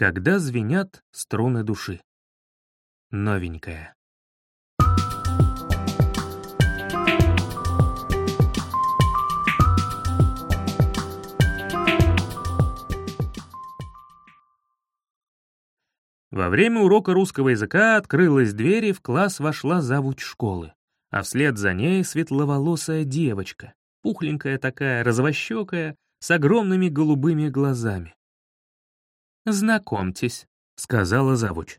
Когда звенят струны души. Новенькая. Во время урока русского языка открылась дверь, и в класс вошла завуч школы, а вслед за ней светловолосая девочка, пухленькая такая, розовощекая, с огромными голубыми глазами. «Знакомьтесь», — сказала завуч.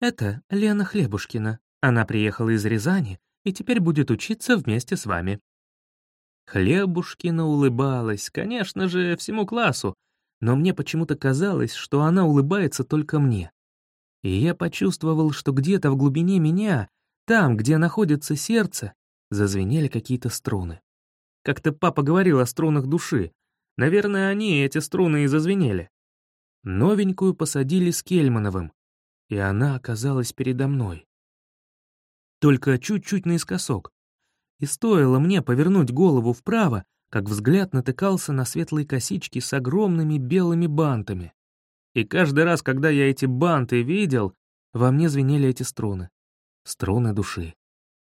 «Это Лена Хлебушкина. Она приехала из Рязани и теперь будет учиться вместе с вами». Хлебушкина улыбалась, конечно же, всему классу, но мне почему-то казалось, что она улыбается только мне. И я почувствовал, что где-то в глубине меня, там, где находится сердце, зазвенели какие-то струны. Как-то папа говорил о струнах души. Наверное, они, эти струны, и зазвенели. Новенькую посадили с Кельмановым, и она оказалась передо мной. Только чуть-чуть наискосок. И стоило мне повернуть голову вправо, как взгляд натыкался на светлые косички с огромными белыми бантами. И каждый раз, когда я эти банты видел, во мне звенели эти струны. Струны души.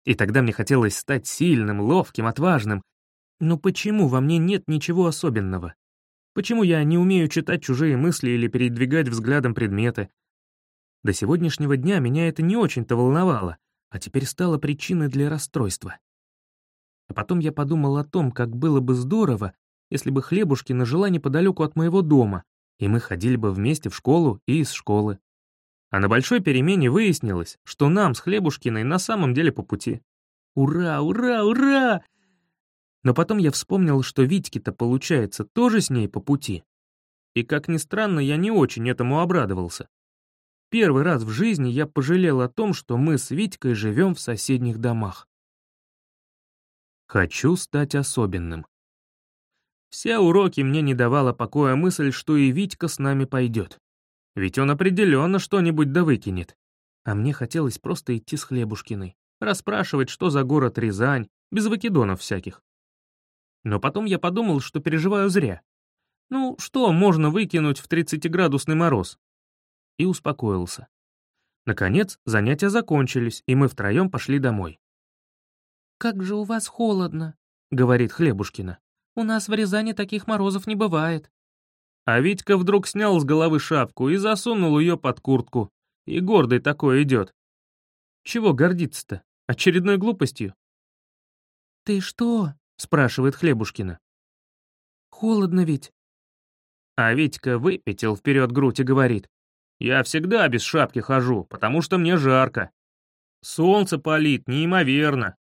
И тогда мне хотелось стать сильным, ловким, отважным. Но почему во мне нет ничего особенного? Почему я не умею читать чужие мысли или передвигать взглядом предметы? До сегодняшнего дня меня это не очень-то волновало, а теперь стало причиной для расстройства. А потом я подумал о том, как было бы здорово, если бы Хлебушкина жила неподалеку от моего дома, и мы ходили бы вместе в школу и из школы. А на большой перемене выяснилось, что нам с Хлебушкиной на самом деле по пути. Ура, ура, ура! Но потом я вспомнил, что Витьке-то, получается, тоже с ней по пути. И, как ни странно, я не очень этому обрадовался. Первый раз в жизни я пожалел о том, что мы с Витькой живем в соседних домах. Хочу стать особенным. Все уроки мне не давала покоя мысль, что и Витька с нами пойдет. Ведь он определенно что-нибудь да выкинет. А мне хотелось просто идти с Хлебушкиной, расспрашивать, что за город Рязань, без выкидонов всяких. Но потом я подумал, что переживаю зря. Ну, что можно выкинуть в 30-градусный мороз? И успокоился. Наконец, занятия закончились, и мы втроем пошли домой. «Как же у вас холодно», — говорит Хлебушкина. У нас в Рязани таких морозов не бывает». А Витька вдруг снял с головы шапку и засунул ее под куртку. И гордый такой идет. Чего гордиться-то? Очередной глупостью? «Ты что?» — спрашивает Хлебушкина. «Холодно ведь». А Витька выпятил вперед грудь и говорит. «Я всегда без шапки хожу, потому что мне жарко. Солнце палит неимоверно.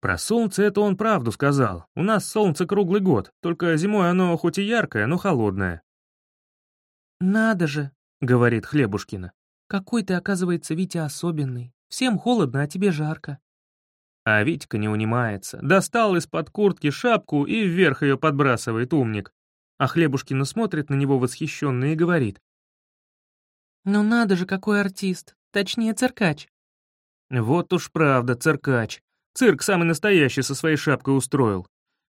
Про солнце это он правду сказал. У нас солнце круглый год, только зимой оно хоть и яркое, но холодное. «Надо же», — говорит Хлебушкина. «Какой ты, оказывается, Витя особенный. Всем холодно, а тебе жарко». А Витька не унимается. Достал из-под куртки шапку и вверх ее подбрасывает умник. А Хлебушкина смотрит на него восхищенно и говорит. «Ну надо же, какой артист. Точнее, циркач». Вот уж правда, циркач. Цирк самый настоящий со своей шапкой устроил.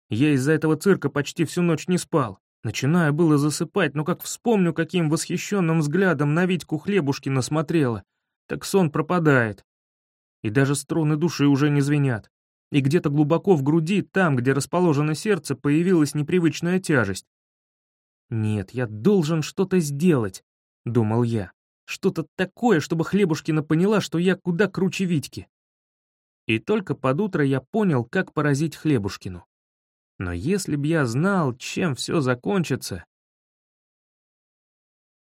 Я из-за этого цирка почти всю ночь не спал. Начинаю было засыпать, но как вспомню, каким восхищенным взглядом на Витьку Хлебушкина смотрела, так сон пропадает. И даже струны души уже не звенят. И где-то глубоко в груди, там, где расположено сердце, появилась непривычная тяжесть. «Нет, я должен что-то сделать», — думал я. «Что-то такое, чтобы Хлебушкина поняла, что я куда круче Витьки». И только под утро я понял, как поразить Хлебушкину. Но если б я знал, чем все закончится...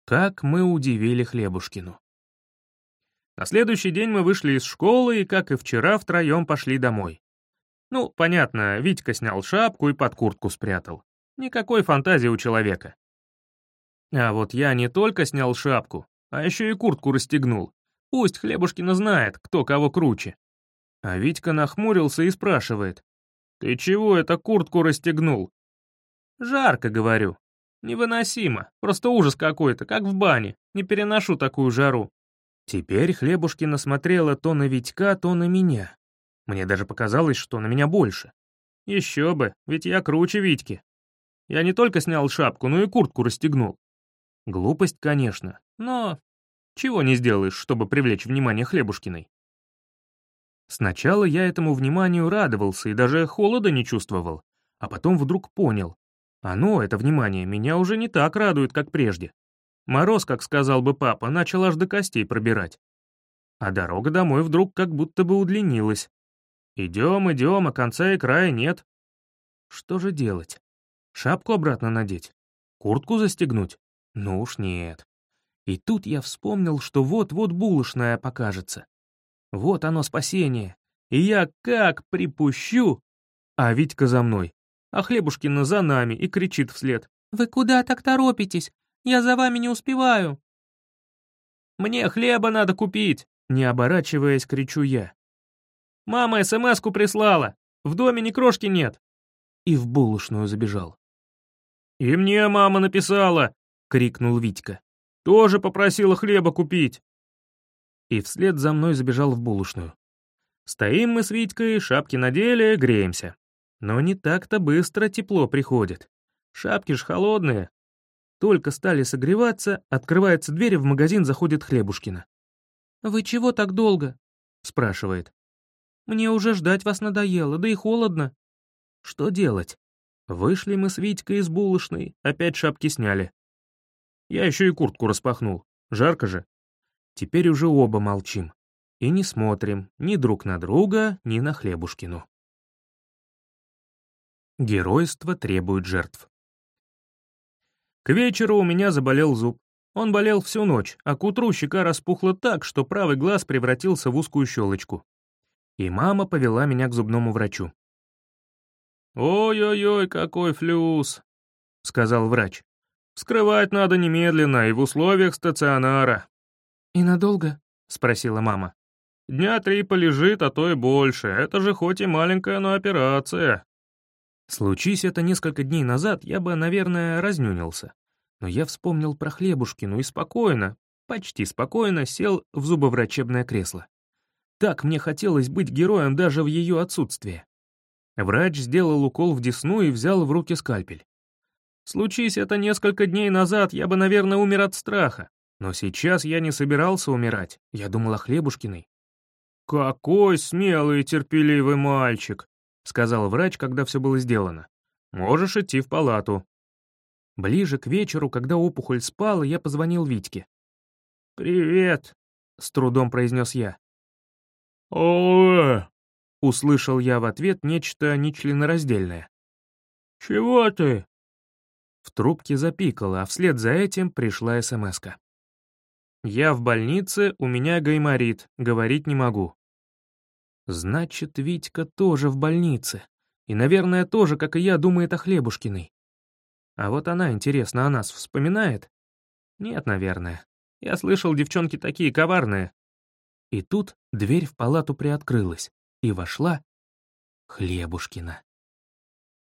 Как мы удивили Хлебушкину. На следующий день мы вышли из школы и, как и вчера, втроем пошли домой. Ну, понятно, Витька снял шапку и под куртку спрятал. Никакой фантазии у человека. А вот я не только снял шапку, а еще и куртку расстегнул. Пусть Хлебушкина знает, кто кого круче. А Витька нахмурился и спрашивает. «Ты чего это куртку расстегнул?» «Жарко, говорю. Невыносимо. Просто ужас какой-то, как в бане. Не переношу такую жару». Теперь Хлебушкина смотрела то на Витька, то на меня. Мне даже показалось, что на меня больше. Еще бы, ведь я круче Витьки. Я не только снял шапку, но и куртку расстегнул. Глупость, конечно, но чего не сделаешь, чтобы привлечь внимание Хлебушкиной. Сначала я этому вниманию радовался и даже холода не чувствовал, а потом вдруг понял. Оно, это внимание, меня уже не так радует, как прежде. Мороз, как сказал бы папа, начал аж до костей пробирать. А дорога домой вдруг как будто бы удлинилась. Идем, идем, а конца и края нет. Что же делать? Шапку обратно надеть? Куртку застегнуть? Ну уж нет. И тут я вспомнил, что вот-вот булочная покажется. Вот оно спасение. И я как припущу. А Витька за мной, а Хлебушкина за нами и кричит вслед. «Вы куда так торопитесь? Я за вами не успеваю». «Мне хлеба надо купить!» Не оборачиваясь, кричу я. «Мама СМС-ку прислала! В доме ни крошки нет!» И в булочную забежал. «И мне мама написала!» — крикнул Витька. «Тоже попросила хлеба купить!» И вслед за мной забежал в булочную. Стоим мы с Витькой, шапки надели, греемся. Но не так-то быстро тепло приходит. Шапки ж холодные. Только стали согреваться, открывается дверь, и в магазин заходит Хлебушкина. «Вы чего так долго?» — спрашивает. «Мне уже ждать вас надоело, да и холодно». Что делать? Вышли мы с Витькой из булочной, опять шапки сняли. Я еще и куртку распахнул. Жарко же. Теперь уже оба молчим. И не смотрим ни друг на друга, ни на Хлебушкину. Геройство требует жертв. К вечеру у меня заболел зуб. Он болел всю ночь, а к утру щека распухла так, что правый глаз превратился в узкую щелочку. И мама повела меня к зубному врачу. «Ой-ой-ой, какой флюс!» — сказал врач. «Вскрывать надо немедленно и в условиях стационара». «И надолго?» — спросила мама. «Дня три полежит, а то и больше. Это же хоть и маленькая, но операция. Случись это несколько дней назад, я бы, наверное, разнюнился. Но я вспомнил про Хлебушкину и спокойно, почти спокойно сел в зубоврачебное кресло. Так мне хотелось быть героем даже в ее отсутствие. Врач сделал укол в десну и взял в руки скальпель. Случись это несколько дней назад, я бы, наверное, умер от страха. Но сейчас я не собирался умирать, я думал о Хлебушкиной. «Какой смелый и терпеливый мальчик!» — сказал врач, когда все было сделано. «Можешь идти в палату». Ближе к вечеру, когда опухоль спала, я позвонил Витьке. «Привет», — с трудом произнес я. «О-э!» — услышал я в ответ нечто нечленораздельное. «Чего ты?» В трубке запикало, а вслед за этим пришла СМСка. «Я в больнице, у меня гайморит, говорить не могу. Значит, Витька тоже в больнице. И, наверное, тоже, как и я, думает о Хлебушкиной. А вот она, интересно, о нас вспоминает? Нет, наверное. Я слышал, девчонки такие коварные. И тут дверь в палату приоткрылась, и вошла Хлебушкина.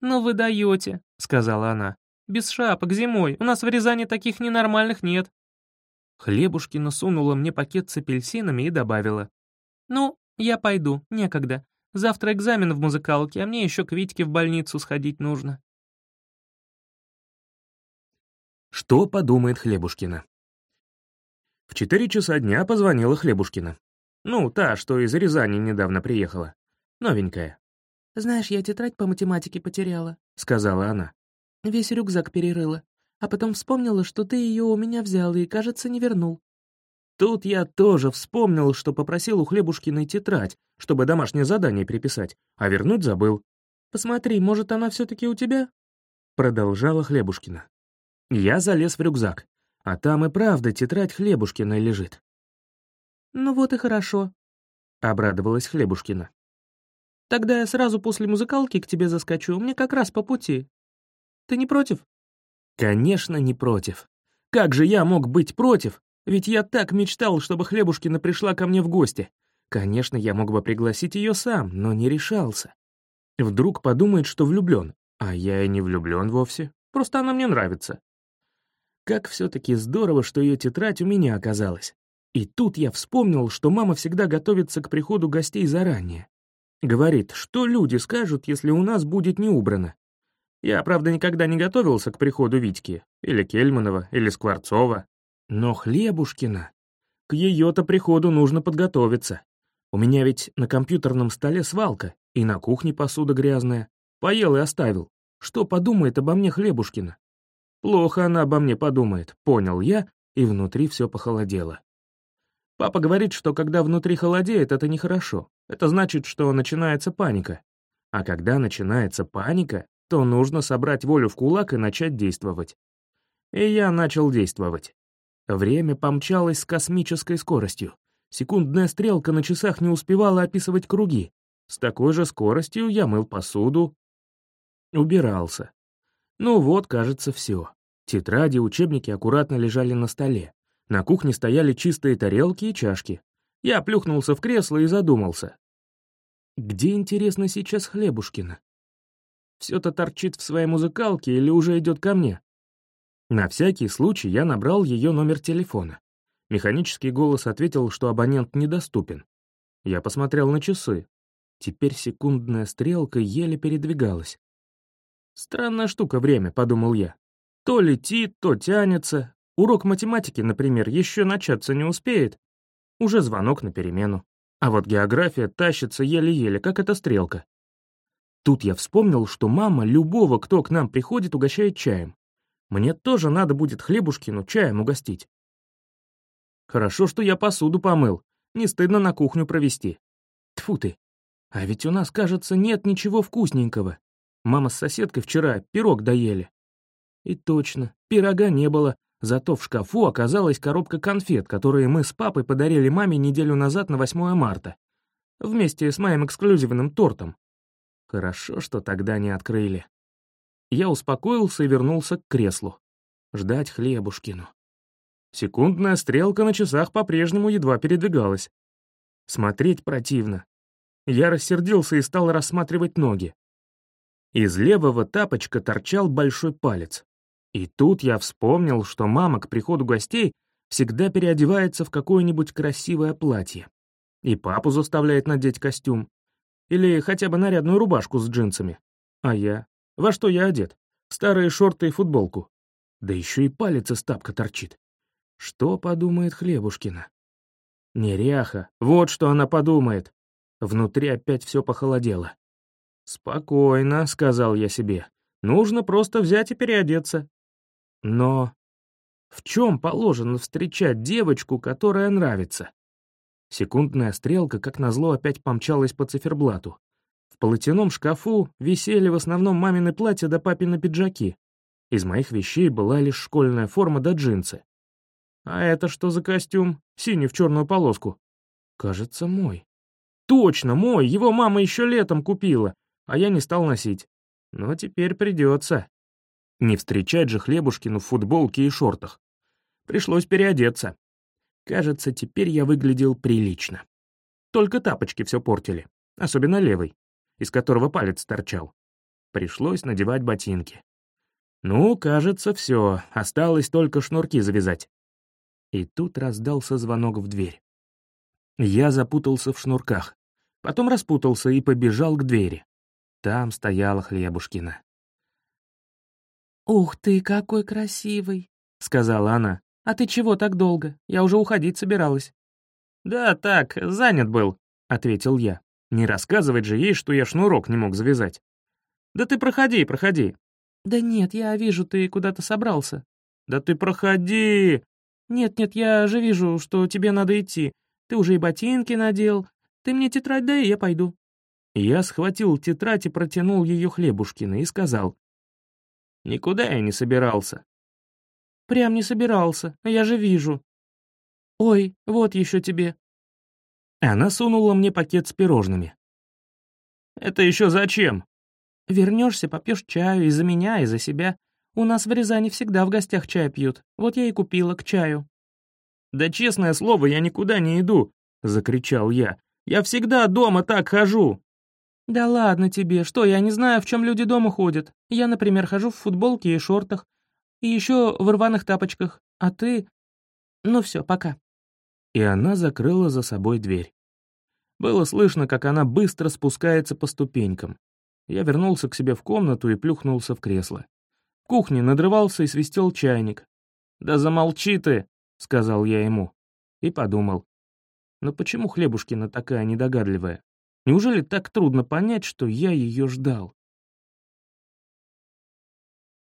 «Ну вы даете», — сказала она. «Без шапок зимой, у нас в Рязани таких ненормальных нет». Хлебушкина сунула мне пакет с апельсинами и добавила. «Ну, «Я пойду, некогда. Завтра экзамен в музыкалке, а мне еще к Витьке в больницу сходить нужно». Что подумает Хлебушкина? В четыре часа дня позвонила Хлебушкина. Ну, та, что из Рязани недавно приехала. Новенькая. «Знаешь, я тетрадь по математике потеряла», — сказала она. «Весь рюкзак перерыла. А потом вспомнила, что ты ее у меня взял и, кажется, не вернул. Тут я тоже вспомнил, что попросил у Хлебушкиной тетрадь, чтобы домашнее задание переписать, а вернуть забыл. «Посмотри, может, она все-таки у тебя?» Продолжала Хлебушкина. Я залез в рюкзак, а там и правда тетрадь Хлебушкиной лежит. «Ну вот и хорошо», — обрадовалась Хлебушкина. «Тогда я сразу после музыкалки к тебе заскочу, мне как раз по пути. Ты не против?» «Конечно, не против. Как же я мог быть против, ведь я так мечтал, чтобы Хлебушкина пришла ко мне в гости. Конечно, я мог бы пригласить ее сам, но не решался. Вдруг подумает, что влюблен, а я и не влюблен вовсе, просто она мне нравится. Как все-таки здорово, что ее тетрадь у меня оказалась. И тут я вспомнил, что мама всегда готовится к приходу гостей заранее. Говорит, что люди скажут, если у нас будет не убрано. Я, правда, никогда не готовился к приходу Витьки, или Кельманова, или Скворцова. Но Хлебушкина... К ее-то приходу нужно подготовиться. У меня ведь на компьютерном столе свалка, и на кухне посуда грязная. Поел и оставил. Что подумает обо мне Хлебушкина? Плохо она обо мне подумает, понял я, и внутри все похолодело. Папа говорит, что когда внутри холодеет, это нехорошо. Это значит, что начинается паника. А когда начинается паника, то нужно собрать волю в кулак и начать действовать. И я начал действовать. Время помчалось с космической скоростью. Секундная стрелка на часах не успевала описывать круги. С такой же скоростью я мыл посуду, убирался. Ну вот, кажется, все. Тетради, учебники аккуратно лежали на столе. На кухне стояли чистые тарелки и чашки. Я плюхнулся в кресло и задумался. Где, интересно, сейчас Хлебушкина? Все-то торчит в своей музыкалке или уже идет ко мне? На всякий случай я набрал ее номер телефона. Механический голос ответил, что абонент недоступен. Я посмотрел на часы. Теперь секундная стрелка еле передвигалась. Странная штука время, подумал я. То летит, то тянется, Урок математики, например, еще начаться не успеет. Уже звонок на перемену. А вот география тащится еле-еле, как эта стрелка. Тут я вспомнил, что мама любого, кто к нам приходит, угощает чаем. Мне тоже надо будет хлебушкину чаем угостить. Хорошо, что я посуду помыл. Не стыдно на кухню провести. Тфу ты. А ведь у нас, кажется, нет ничего вкусненького. Мама с соседкой вчера пирог доели. И точно, пирога не было, Зато в шкафу оказалась коробка конфет, которые мы с папой подарили маме неделю назад на 8 марта. Вместе с моим эксклюзивным тортом. Хорошо, что тогда не открыли. Я успокоился и вернулся к креслу. Ждать хлебушкину. Секундная стрелка на часах по-прежнему едва передвигалась. Смотреть противно. Я рассердился и стал рассматривать ноги. Из левого тапочка торчал большой палец. И тут я вспомнил, что мама к приходу гостей всегда переодевается в какое-нибудь красивое платье. И папу заставляет надеть костюм. Или хотя бы нарядную рубашку с джинсами. А я? Во что я одет? Старые шорты и футболку. Да еще и палец из тапка торчит. Что подумает Хлебушкина? Неряха, вот что она подумает. Внутри опять все похолодело. «Спокойно», — сказал я себе. «Нужно просто взять и переодеться. Но в чем положено встречать девочку, которая нравится? Секундная стрелка, как назло, опять помчалась по циферблату. В полотяном шкафу висели в основном мамины платья да папины пиджаки. Из моих вещей была лишь школьная форма да джинсы. А это что за костюм? Синий в черную полоску. Кажется, мой. Точно, мой, его мама еще летом купила, а я не стал носить. Но теперь придется. Не встречать же Хлебушкину в футболке и шортах. Пришлось переодеться. Кажется, теперь я выглядел прилично. Только тапочки все портили, особенно левый, из которого палец торчал. Пришлось надевать ботинки. Ну, кажется, все, осталось только шнурки завязать. И тут раздался звонок в дверь. Я запутался в шнурках, потом распутался и побежал к двери. Там стояла Хлебушкина. «Ух ты, какой красивый!» — сказала она. «А ты чего так долго? Я уже уходить собиралась». «Да так, занят был», — ответил я. Не рассказывать же ей, что я шнурок не мог завязать. «Да ты проходи, проходи». «Да нет, я вижу, ты куда-то собрался». «Да ты проходи!» «Нет-нет, я же вижу, что тебе надо идти. Ты уже и ботинки надел. Ты мне тетрадь дай, и я пойду». Я схватил тетрадь и протянул ее Хлебушкина и сказал, Никуда я не собирался. Прям не собирался, я же вижу. Ой, вот еще тебе. Она сунула мне пакет с пирожными. Это еще зачем? Вернешься, попьешь чаю и за меня, и за себя. У нас в Рязани всегда в гостях чай пьют. Вот я и купила к чаю. Да честное слово, я никуда не иду, закричал я. Я всегда дома так хожу. «Да ладно тебе, что, я не знаю, в чем люди дома ходят. Я, например, хожу в футболке и шортах, и еще в рваных тапочках, а ты... Ну все, пока». И она закрыла за собой дверь. Было слышно, как она быстро спускается по ступенькам. Я вернулся к себе в комнату и плюхнулся в кресло. В кухне надрывался и свистел чайник. «Да замолчи ты!» — сказал я ему. И подумал. Но почему Хлебушкина такая недогадливая? Неужели так трудно понять, что я ее ждал?